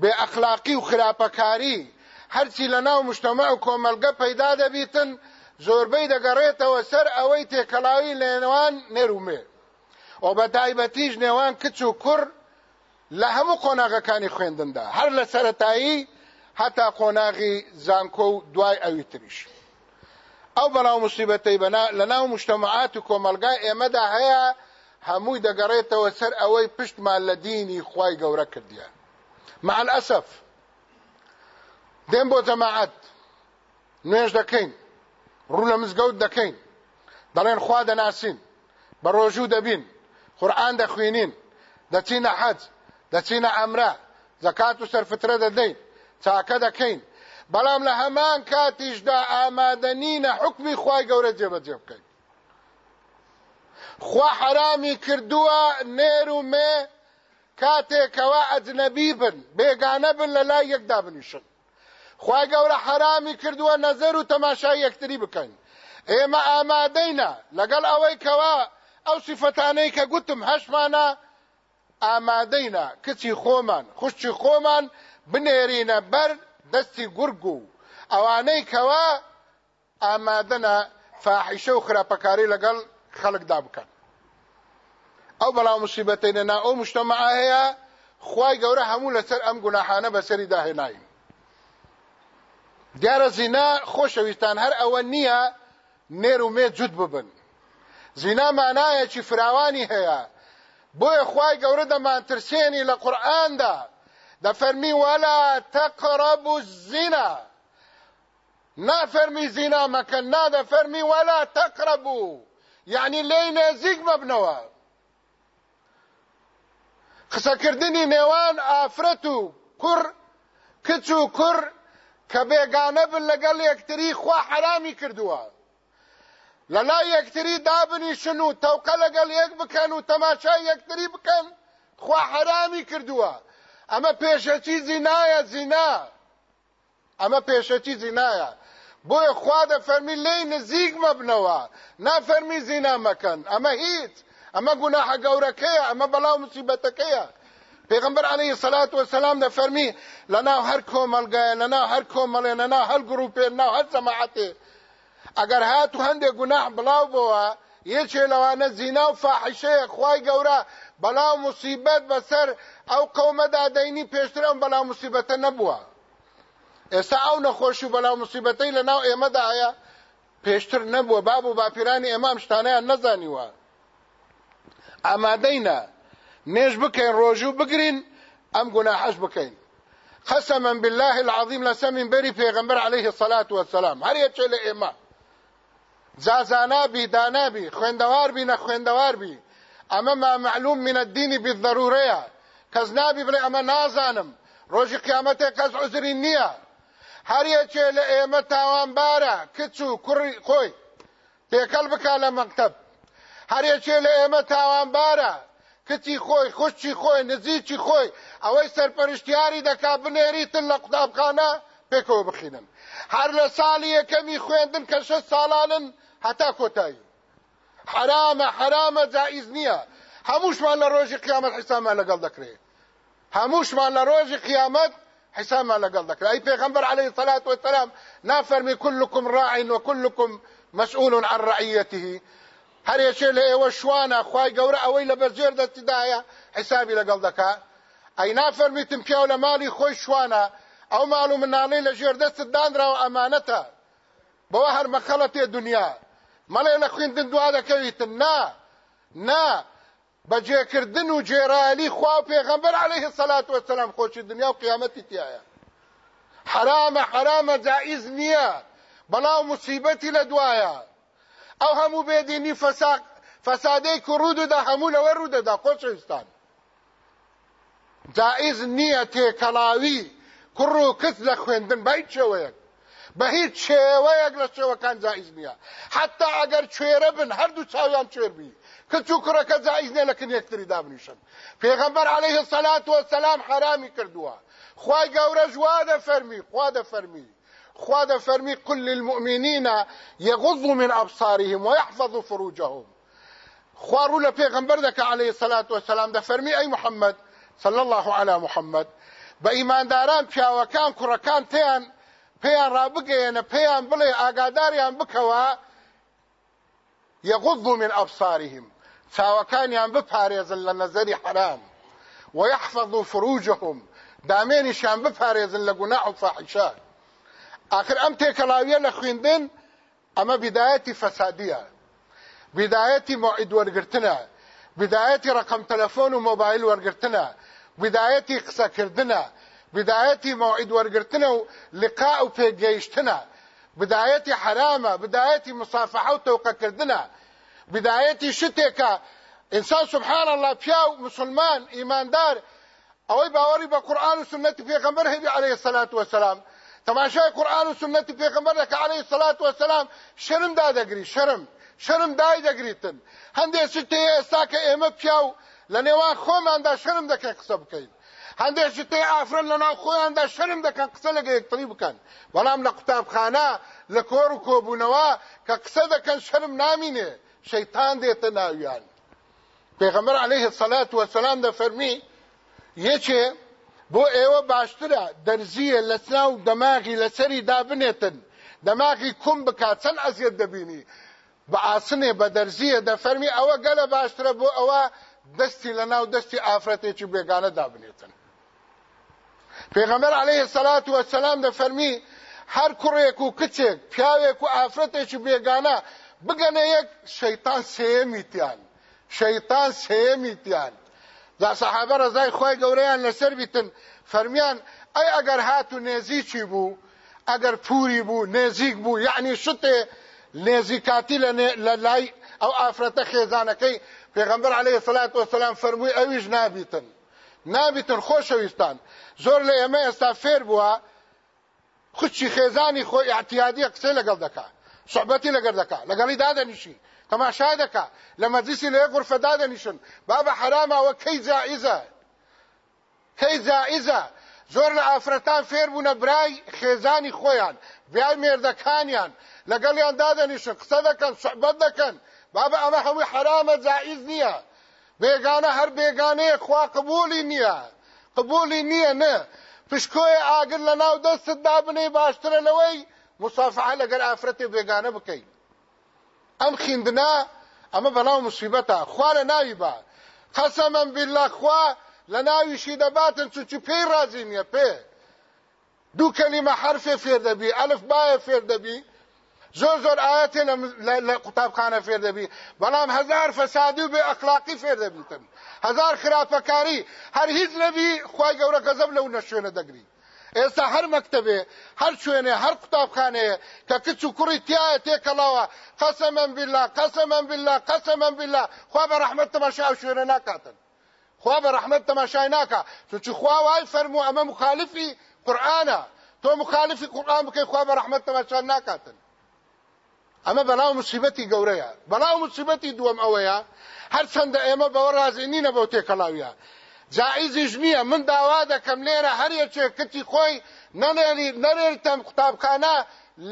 بێ ئەخلاقی و خراپەکاری هەرچی لە ناو مشتەمە و کۆمەلگە پەیدا دەبیتن زۆربەی دەگەڕێتەوە سەر ئەوەی تێکەڵاوی لێنەوان نێرومێ و بە تایبەتیش نێوان کچ و کوڕ لە هەموو قۆناغەکانی خوێندندا هەر لە سەتایی هەتا قۆناغی زانکۆ و دوای ئەوی تریش ئەو بەناو مصیبەتەی بەنا لە ناو مشتەمەعات و کۆمەلگای ئێمەدا هەیە هەمووی دەگەڕێتەوە سەر ئەوەی پشتمان لە دینی خی گەورە کردیە مع ئەسف دێن بۆ جەماعەت نوێژ دەکەین ڕوو لە مزگەوت دەکەین دەڵێن خوا دەناسین بە ڕۆژوو دەبین قورآان دەخوێنین دەچینە حەج دەچینە ئەمرە زەکات و سەرفترە دەدەین چاکە دەکەین بەڵام لە هەمان کاتیشدا ئامادە نینە حکمی خی گەورە جێبەجێ بکەین خوا حرامی کردووە نێر و مێ کاتێکەوە ئەجنەبی بن بێگانە بن لە لای یەکدا بنیشن خی گەورە حرامی کردووە نەزەر و تەماشای یەکتری بکەین ئێمە ئامادەینە لەگەڵ ئەوەی کەوا ئەو سیفەتانەی کە گوتم هەشمانە ئامادەینە کچی خۆمان خوشتی خۆمان بنێرینە بەر دەستی گورگ و ئەوانەی کەوا ئامادەنە فاحیشە و خراپەکاری لەگەڵ خەڵکدا بکەن ئەو بەڵاو مصیبەتەی نەنا ئەو مشتەمە هەیە خی گەورە هەموو لەسەر ئەم گوناحانە بەسەری داهێنایم دیارە زینا خۆشەویستان هەر ئەوە نییە نێر و مێ جوت ببن زینا مانایەکی فراوانی هەیە بۆیە خوای گەورە دەمانترسێنی لە قورئاندا دەفەرمی وەلا تەقڕەب الزینا نافەرمی زینا مەکەن نا دەفەرمی وەلا تەقڕەب یعنی لێی نێزیک مەبنەوە قسەکردنی نێوان ئافرەت و کوڕ کچ و کوڕ کە بێگانە بن لەگەڵ یەکتری خوا حرامی کردووە لەلای یەکتری دابنیشن و تەوقە لەگەڵ یەک بکەن و تەماشای یەکتری بکەن خوا حرامی کردووە ئەمە پێشەچی زینایە زینا ئەمە پێشەچی زینایە بۆیە خوا دەفەرمی لێی نزیک مەبنەوە نافەرمی زینا مەکەن ئەمە هیچ ئەمە گوناحە گەورەکەیە ئەمە بەڵاو مسیبەتەکەیە پیغمبر علیه الصلاة والسلام ده فرمی لنا هر کوملګه لنا هر کومل لنا هر ګروپ لنا هر جماعت ئەگەر هات و هەندێک گوناح بڵاو بۆەوە یەکێ لەوانە زینا و فاحیشەیە خی گەورە بەلاو مصیبەت بەسەر ئەو قەومەدا دەینی پێشترم بەلاو مصیبەتە نەبووە ئێستا ئەو نەخۆشی و بەلاو مصیبەتەی لەناو ئێمەدایە پێشتر نەبووە باب و باپیرانی ئێمام شتانیان نەزانیوە ئامادەینە نێژ بکەین ڕۆژوو بگرین ئەم گوناحەش بکەین قسما بالله العظيم لسمن بري في غنبر عليه الصلاة والسلام هل يتشل إمام جازانابي دانابي خويندواربي نخويندواربي اما ما معلوم من الدين بالضرورية كزنابي بلي اما نازانم روشي قيامته كز عذري نية هر يچه لئيمه تاوان بارا كچو كوري خوي تيكل بكا لمكتب هر يچه لئيمه تاوان بارا کتی خۆی خوشتی خۆی نزیکی خۆی ئەوەی سەرپەرشتیاری دەکا بنێریتن لە قوتابخانە پێکەوە بخینن هەر لە ساڵی یەکەمی خوێندن کە شە ساڵانن حتى كوتاي حرام حرام جائز حساب ما لە قال قیامەت هموش لەگەڵ دەکرێت هەمووشمان لە حساب ما حساما قال ذكر أي پیغمبر عليه الصلاة والسلام من كلكم راع وكلكم مسؤول عن رعيته هر يشي لأيوه وشوانا خواهي گور اوي لبزير دست دايا حسابي قال ذكا أي نافرمي تمكيو مالي خوي شوانا او مالو من علي لجير دست دان راو بوهر مخلته الدنيا مەڵێ لە خوێندن دوا دەکەویتن نا نا بەجێکردن و جێرایلی خوا و پێغەمبەر عليه الصلاة والسلام خۆشی دنیا و قیامەتی تایە حرامە حرامە جائز نییە بەڵاو مسیبەتی لە دوایە ئەو هەموو بێدینی فەساق فەسادەی کوڕوددا هەموو لەوە ڕوودەدا خۆشویستان جائز نییە تێکەڵاوی کوڕ و کچ لە خوێندن بای چەوەیەک به هیچ شێوەیەک لە کن جایز نییە حتا ئەگەر کوێرە بن هەردوو چاویان کوێربی کە چووکڕەکە جایز نیە لەکن یەکتری دابنیشن پیغمبر عليه الصلاة و سەسلام حرامی کردووە خواه گەورە ژوا فرمی خوا فرمی خوا دەفەرمی قل للمؤمنین يغضوا من أبصارهم ويحفظوا فروجهم خوارو لە پێغمبەر دەکە عليه الصلاة والسلام ده دەفەرمی ئەی محمد صلى الله على محمد بە داران پیاوەکان کوڕەکان تیان پێیان ڕابگەێنە پێیان بڵێ ئاگاداریان بکەوە یەغض من ئەبساریهم چاوەکانیان بپارێزن لە نەزەری حرام ويحفظ فروجهم دامێنیشان بپارێزن لە گونا و فاحشا آخر ئەم تێکەڵاویە لە خوێندن ئەمە بدایەتی فەسادیە بدایەتی موعید وەرگرتنە بدایەتی ڕقم تەلەفۆن و مۆبایل وەرگرتنە بدایەتی قسەکردنە بدايتي موعد ورقرتنا لقاء في جيشتنا بدايتي حرامه بدايتي مصافحه وتوقع كردنا بدايتي شتکه انسان سبحان الله بياو مسلمان دار أوي باوري بقرآن قران في غمره عليه الصلاه والسلام تماشای قران وسنة في پیغمبر عليه الصلاه والسلام شرم دا دګري شرم شرم دا دګریتن هنده شته ساکه ایمه پیاو لنیوان خو شرم دا شرم قصب کړي هەندێکی تێ ئافرن لە ناو خۆیاندا شەرم دەکەن قسە لەگە یەکتری بکەن بەڵام لە قوتابخانە لە کۆر و کۆبوونەوە کە قسە دەکەن شەرم نامینێ شەیتان دێتە ناویان پێغەمبەر عەلەیهی سەلات وەسەلام دەفەرمی یەکێ بۆ ئێوە باشترە دەرزیە لە ناو دەماغی لەسەری دابنێتن دەماغی کوم بکات چەند ئەزیەت دەبینی بە ئاسنێ بە دەرزیە دەفەرمی ئەوە گەلە باشترە بۆ ئەوە دەستی لە ناو دەستی ئافرەتێکی بێگانە دابنێتن پیغمبر علیه الصلاة والسلام ده فرمی هر کوڕێک و کچێک پیاوێک و ئافرەتێکی بێگانە بگەنە یەک شەیتان سێمیتیان شەیتان سێمیتیان دا سەحابە ڕزای خۆی گەورەیان لەسەر بیتن فەرمیان ئەی ئەگەر هات و نێزیکی بوو ئەگەر پوری بوو نێزیک بوو یعنی شتێ نێزیکاتی لە لای ئەو ئافرەتە خێزانەکەی پێغەمبەر عەلەیهی سەلات وەسەلام فەرمووی ئەویش نابیتن نابێتن خۆشەویستان زۆر لە ئێمە ئێستا فێر بووە خوچی خێزانی خۆی احتیادی قسە لەگەڵ دەکا صحبەتی لەگەر دەکا لەگەڵی دادەنیشی تەماشا دەکا لە مەجلیسی لە غرفە دادەنیشن بابە حرامەوە کەی جائزە کەی جائزە زۆر لە ئافرەتان فێر بوونە برای خێزانی خۆیان بیای مێردەکانیان لەگەڵیان دادەنیشن قسە دەکەن صحبەت دەکەن بابە ئەمە هەمووی حرامە جائز نییە بێگانە هەر بێگانەیە خوا قبولی نییە قبولی نییە نە پشکۆی ئاگر لە ناو دەستتدا بنێ باشترە لەوەی مسافعە لەگەر ئافرەتی بێگانە بکەین ئەم خیندنا ئەمە بەناو مسیبەتە خوا لە ناوی بە قەسەمەم بیللا خوا لە ناویشی دەباتن چوچی پێی رازی نییە پێ دوو کەلیمە حرفێ فێر دەبی ئەلف باە فێر دەبی زۆر زۆر ئاەتێ لە قوتابخانە فێر دەبی بەڵام هزار فەسادی و بێ ئەخلاقی فێر دەبیتن هزار خراپەکاری هەر هیچ نەبی خی گەورە گەزەب لەو نە شوێنە دەگری ئێستا هەر مەکتتەبێ هەر شوێنێ هەر قوتابخانەیە کە کچ و کوڕی تایە تێکەڵاوە قەسە من بلا قەسە من بلا قەسە من بلا خوا بە ڕحمت تەماشا و شوێنە ناکاتن خوا بە ڕحمت تەماشای ناکە چونچ خوا وای فەرمو ئەمە مخالفی قورآانە تۆ مخالفی قورآان بکەی خوا بە ڕحمت تەماشا ناکاتن ئەمە بەناو مسیبەتی گەورەیە بەناو مسیبەتی دووەم ئەوەیە هەرچەندە ئێمە بەوە رازێنینە بەو تێکەڵاویە جائزیش نییە من داوا دەکەم لێرە هەر یەکێکتی خۆی نەنێری نەرێتەم قوتابخانە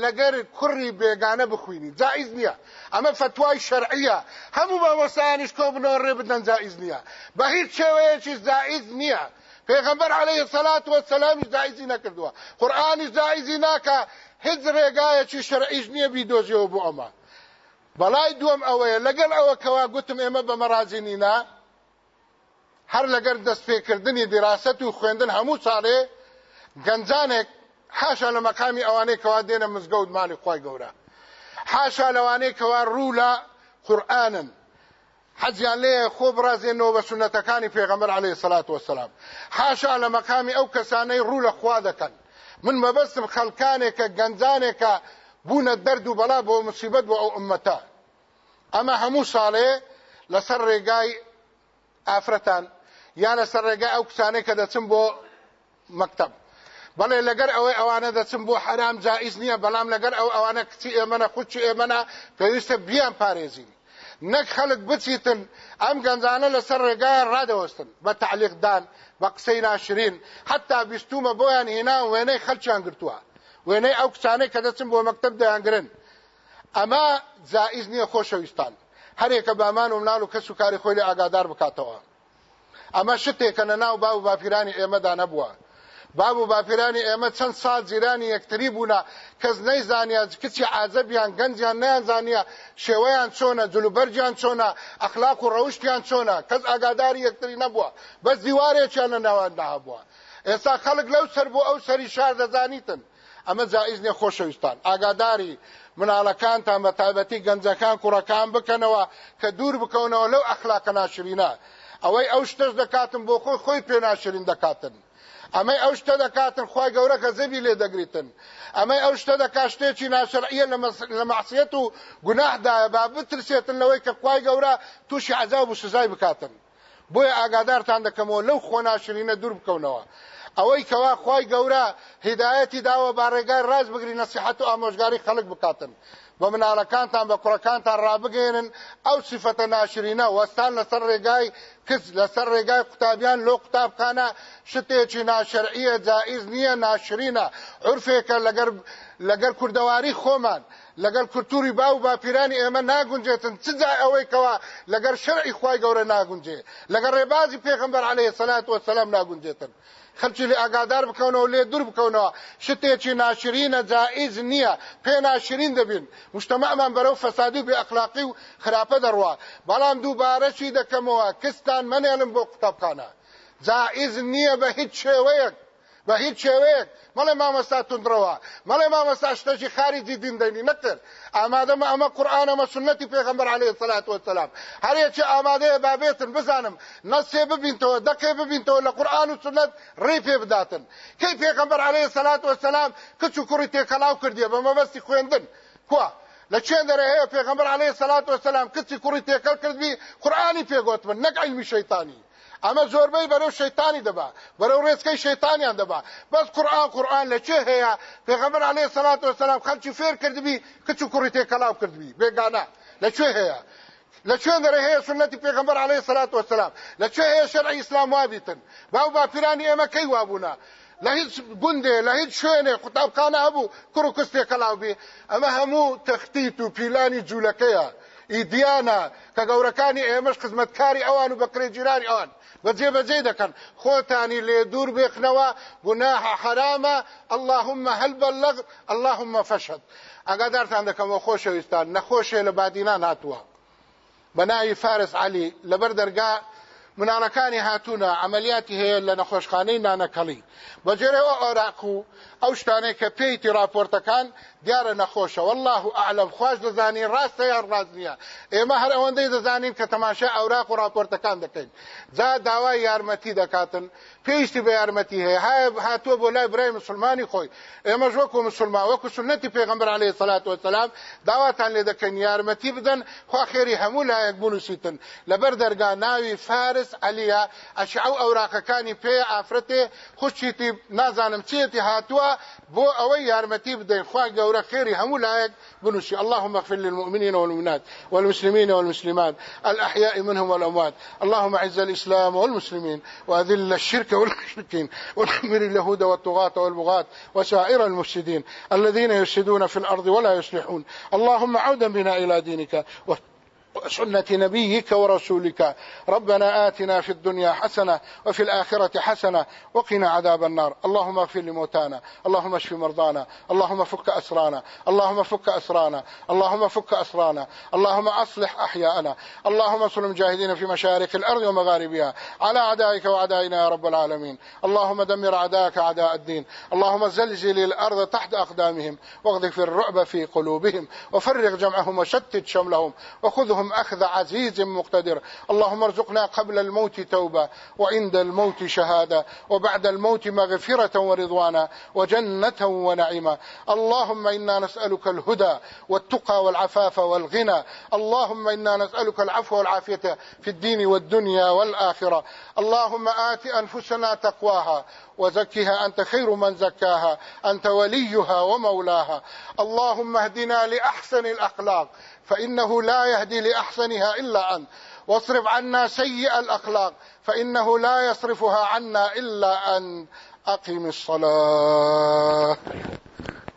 لەگەر کوڕی بێگانە بخوینی جائز نییە ئەمە فتوای شەرعیە هەموو بەوەسانیش کۆ بنۆڕێ بدەن جائز نییە بە هیچ شێوەیەکی جائز نییە پێغمبەر عليه الصلاة والسلام جائزی نەکردووە قورآانی جائزی ناکە هیچ ڕێگایەکی شەرعیش نییە بیدۆزیەوە بۆ ئەمە بەڵای دووەم ئەوەیە لەگەڵ ئەوە کەوا گوتم ئێمە بە مەرازی نینە هەر لەگەر دەستپێکردنی دیراست و خوێندن هەموو ساڵێ گەنجانێک حاشا لە مەقامی ئەوانەی کەوا دێنە مزگەوت مالی خی گەورە حاشا لەوانەیە کەوا ڕوو لە قورآنن حەزیان لێ خۆ بڕازێنەوە بە سونەتەکانی پێغەمبەر عەلەیهی سەلات وەسەلام حاشا لە مەقامی ئەو کەسانەی ڕوو لە خوا دەکەن من مەبەستم خەلکانێکە گەنجانێکە بوونە دەرد و بەلا بۆ مصیبەت بۆ ئەو ئومەتە ئەمە هەموو ساڵێ لەسەر ڕێگای ئافرەتان یان لەسەر ڕێگای ئەو کسانەی کە دەچم بۆ مەکتب بەڵێ لەگەر ئەوەی ئەوانە دەچم بۆ حرام جائز نییە بەڵام لەگەر ئەو ئەوانە کچی ئێمەە خوچی ئێمەە پێویستە بیان پارێزین نەک خەڵک بچیتن ئەم گەنجانە لەسەر ڕێگایان ڕادەوەستن بە تعلیقدان بە قسەی ناشرین حتا بیستومە بۆیان هێنا وێنەی خەلچیان گرتووە وێنەی ئەو کچانەی کە دەچن بۆ مەکتب دەیانگرن ئەمە جائز نییە خۆشەویستان هەرێکە بامان و مناڵ و کەس و کاری خۆی لە ئاگادار بکاتەوە ئەمە شتێکە نەناو با و باپیرانی ئێمەدا نەبووە باب و باپیرانی ئێمە چەند سال جیرانی یەکتری بوونا کەس نەیزانیا کچی عازەبیان گەنجیان نەیانزانیا شێوەیان چۆنە جلوبەرجیان چۆنە ئەخلاق و ڕەوشتیان چۆنە کەس ئاگاداری یەکتری نەبووە بەس دیوارێکیان لە ناواندا هەبووە ئێستا خەڵک لەو سەر بۆ ئەو سەری شار دەزانیتن ئەمە جائز نیە خۆشەویستان ئاگاداری مناڵەکانتان بە تایبەتی گەنجەکان کوڕەکان بکەنەوە کە دوور بکەونەوە لەو ئەخلاقە ناشرینە ئەوەی ئەو شتەش دەکاتن بۆ خۆی خۆی پێ ناشرین دەکاتن ئەمە ئەو شتە دەکاتن خی گەورە کە زەبی لێ دەگریتن ئەمە ئەو شتە دەکاشتێکی ناشرعە لە مەحسیەت و گوناهدایە با بترسێتن لەوەی کە خی گەورە تووشی عذاب و سزای بکاتن بۆیە ئاگادارتان دەکەمەوە لەو خۆناشرینە دوور بکەونەوە ئەوەی کەوا خی گەورە هدایەتی داوە با ڕێگای ڕاز بگری نەسیحەت و ئامۆژگاری خەڵک بکاتن بە مناڵەکانتان بە کوڕەکانتان ڕابگەێنن ئەو سیفەتە ناشرینە وەستان لەسەر ڕێگای کچ لەسەر ڕێگای قوتابیان لۆ قوتابخانە شتێکی ناشرعیە جائز نییە ناشرینە عرفێکە لەگەر کوردەواری خۆمان لەگەر کولتوری باو با پیرانی ئێمە ناگونجێتن چجا ئەوەی کەوا لەگەر شەرعی خی گەورە ناگونجێ لەگەر ڕێبازی پێغمبەر عليه سەلات وەسەلام ناگونجێتن خەلکی لێ ئاگادار بکەونەوە لێ دوور بکەونەوە شتێکی ناشرینە جائز نییە پێ ناشرین دەبین مشتمەمان بەرەو فەسادی و بێ ئەخلاقی و خراپە دەڕوە بەڵام دووبارەشی دەکەمەوە کستان منێڵم بۆ قوتابخانە جائز نییە بە هیچ شێوەیەک بە هیچ شێوەیەک مەڵێ مامەستا تونندڕەوە مەڵێ مامەستا شتەجی خارجی دیندەنی نەکرد ئامادەمە ئەمە قورآانەمە سنەتی پێغەمبەر عليه سلات وسلام هەرێکی ئامادەیە بابێتن بزانم نەسێ ببینتەوە دەکێ ببینتەوە لە قورآن و سنەت ڕێ پێ بداتن کەی پێغەمبەر عليه سلات وسلام کچ و کوڕی تێکەلاو کردیە بە مەبەستی خوێندن کوە لچین دره هي پیغمبر علیه الصلاۃ والسلام کڅی کوری تکل کړی قرآنی پیغوت من نک علم شیطانی ئەمە زۆربەی بەرەو شەیتانی دەبا بەرەو ڕێزکەی شەیتانیان دەبا بەس قورآن قورآن لە چه هەیە پێغەمبەر عەلەیهی سەلاتو وەسەلام خەڵکی فێر کردبی کچ و کوڕی تێکەڵاو کردبی بێگانە لەکوێ هەیە لەکوێن دەرە هەیە سنەتی پێغمبەر عەلەیهی سەلاتو وەسەلام لەکوێ هەیە شەرعی ئیسلام وابیتن باو باپیرانی ئێمە کەی وابوونا لە هیچ گوندێ لە هیچ شوێنێ قوتابخانە هەبوو کوڕ و کستێ کەلاوبی ئەمە هەموو تەختیت و پیلانی جوولەکەیە ئیدیانە کە گەورەکانی ئێمەش خزمەتکاری ئەوان و بەکرێ جیرانی ئەوان بەجێبەجێ دەکەن خۆتانی لێ دوور بێخنەوە گوناها حرامە اللهمە هەل بەلغ اللهمە فەشد ئەگادارتان دەکەمەوە خۆشەویستان نەخۆشێ لە بادینا ناتوە بەناوی فارس علی لەبەر دەرگا منانەکانی هاتوونە ئەمەلیاتی هەیە لە نەخۆشخانەی نانەکەڵی بەجێرەوە ئۆراق و ئەو شتانێک کە پێیتی راپۆرتەکان دیارە نەخۆشە والله ئەعلم خوش دەزانین ڕاستە یان ڕاز نییە ئێمە هەر ئەوەندەی دەزانین کە تەماشا ئەوراق و راپۆرتەکان دەکەین جا داوای یارمەتی دەکاتن پێیشتی بە یارمەتی هەیە هاتووە بۆ لای برای مسلمانی خۆی ئێمە ژۆک و مسلمان وەکو سنەتی پێغمبەر عليه سلات وسلام داواتان لێ دەکەین یارمەتی بدەن خوا خێری هەموو لایەک بنووسیتن لەبەر دەرگا ناوی فارس علیە ئەشعو ئەوراقەکانی پێ ئافرەتێ خوشیتی نازانم چێتی هاتووە بۆ ئەوەی یارمەتی بدەین خوا گەورە دورة خيري همول آيات بنوشي اللهم اغفر للمؤمنين والمؤمنات والمسلمين والمسلمات الأحياء منهم والأموات اللهم عز الإسلام والمسلمين وأذل الشرك والمشركين ودمر اليهود والطغاة والبغاة وسائر المفسدين الذين يفسدون في الأرض ولا يصلحون اللهم عودا بنا إلى دينك سنة نبيك ورسولك ربنا آتنا في الدنيا حسنة وفي الآخرة حسنة وقنا عذاب النار اللهم اغفر لموتانا اللهم اشف مرضانا اللهم فك أسرانا اللهم فك أسرانا اللهم فك أسرانا اللهم أصلح أحياءنا اللهم انصر المجاهدين في مشارق الأرض ومغاربها على أعدائك وأعدائنا يا رب العالمين اللهم دمر أعدائك أعداء الدين اللهم زلزل الأرض تحت أقدامهم واغذف الرعب في قلوبهم وفرغ جمعهم وشتت شملهم وخذهم أخذ عزيز مقتدر اللهم ارزقنا قبل الموت توبة وعند الموت شهادة وبعد الموت مغفرة ورضوانا وجنة ونعيمة اللهم إنا نسألك الهدى والتقى والعفاف والغنى اللهم إنا نسألك العفو والعافية في الدين والدنيا والآخرة اللهم آت أنفسنا تقواها وزكها أنت خير من زكاها أنت وليها ومولاها اللهم اهدنا لأحسن الأخلاق فإنه لا يهدي لأحسنها إلا أنت واصرف عنا سيء الأخلاق فإنه لا يصرفها عنا إلا أن أقم الصلاة